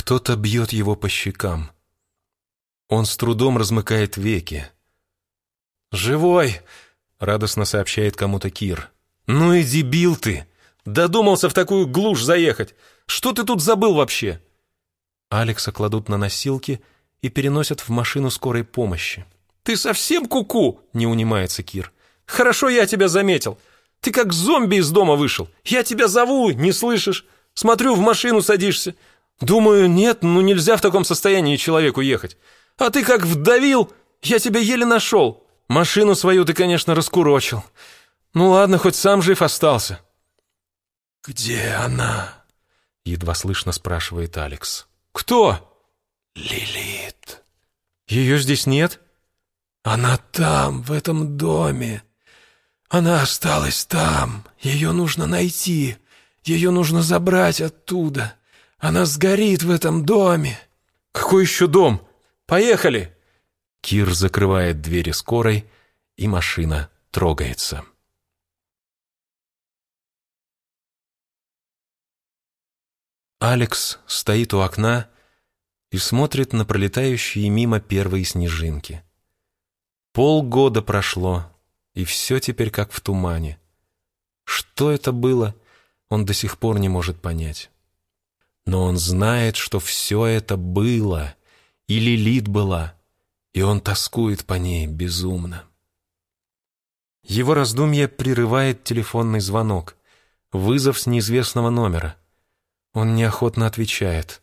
Кто-то бьет его по щекам. Он с трудом размыкает веки. «Живой!» — радостно сообщает кому-то Кир. «Ну и дебил ты! Додумался в такую глушь заехать! Что ты тут забыл вообще?» Алекса кладут на носилки и переносят в машину скорой помощи. «Ты совсем куку?» -ку — не унимается Кир. «Хорошо я тебя заметил. Ты как зомби из дома вышел. Я тебя зову, не слышишь. Смотрю, в машину садишься. Думаю, нет, ну нельзя в таком состоянии человеку ехать. А ты как вдавил, я тебя еле нашел. Машину свою ты, конечно, раскурочил. Ну ладно, хоть сам жив остался». «Где она?» — едва слышно спрашивает Алекс. «Кто?» «Лилит». «Ее здесь нет?» «Она там, в этом доме. Она осталась там. Ее нужно найти. Ее нужно забрать оттуда. Она сгорит в этом доме». «Какой еще дом? Поехали!» Кир закрывает двери скорой, и машина трогается. Алекс стоит у окна и смотрит на пролетающие мимо первые снежинки. Полгода прошло, и все теперь как в тумане. Что это было, он до сих пор не может понять. Но он знает, что все это было, и Лилит была, и он тоскует по ней безумно. Его раздумье прерывает телефонный звонок, вызов с неизвестного номера. Он неохотно отвечает.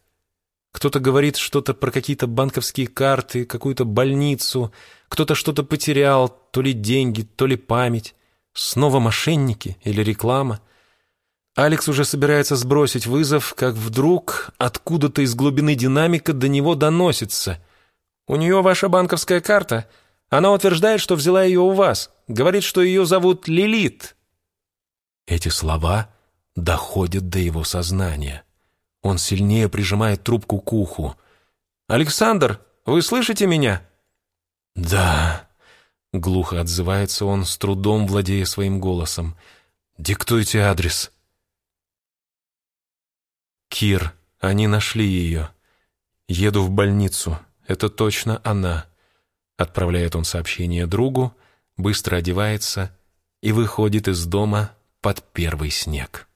Кто-то говорит что-то про какие-то банковские карты, какую-то больницу, кто-то что-то потерял, то ли деньги, то ли память. Снова мошенники или реклама. Алекс уже собирается сбросить вызов, как вдруг откуда-то из глубины динамика до него доносится. «У нее ваша банковская карта. Она утверждает, что взяла ее у вас. Говорит, что ее зовут Лилит». Эти слова доходят до его сознания. Он сильнее прижимает трубку к уху. «Александр, вы слышите меня?» «Да», — глухо отзывается он, с трудом владея своим голосом. «Диктуйте адрес». «Кир, они нашли ее. Еду в больницу. Это точно она». Отправляет он сообщение другу, быстро одевается и выходит из дома под первый снег.